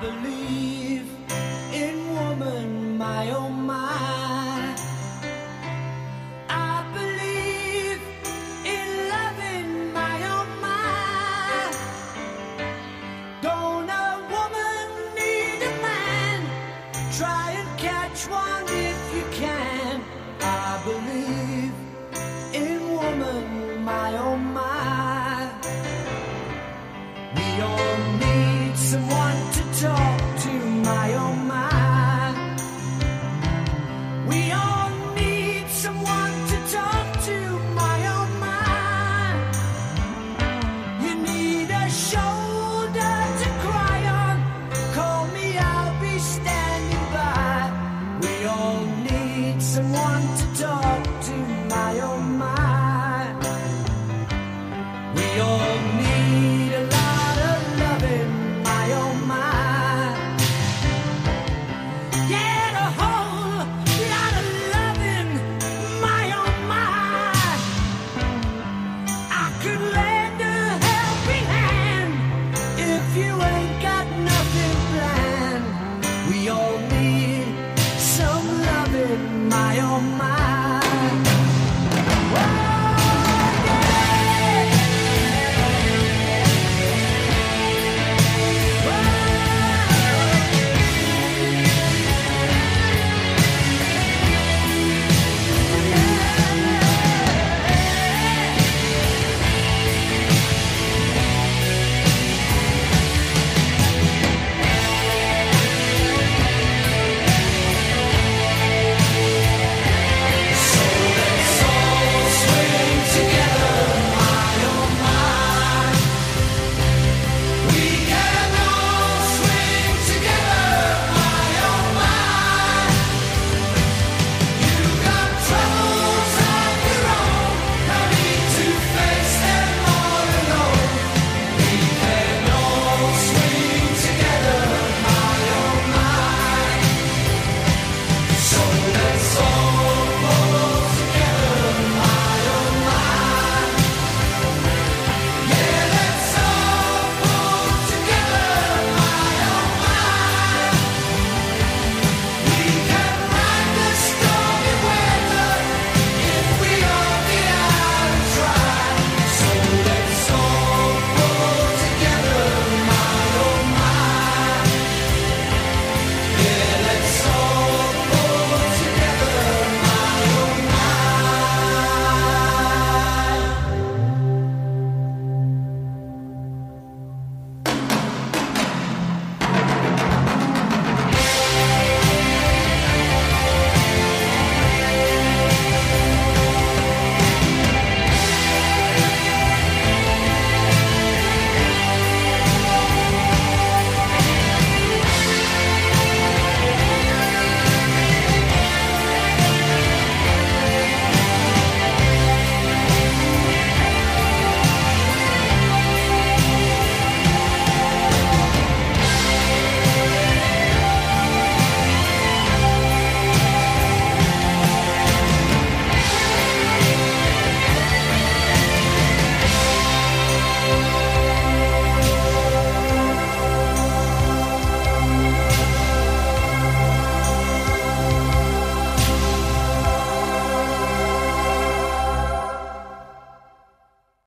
believe in woman, my oh my. I believe in loving, my oh my. Don't a woman need a man? Try and catch one if you can. All need someone to talk to, my oh my. We all need my oh my.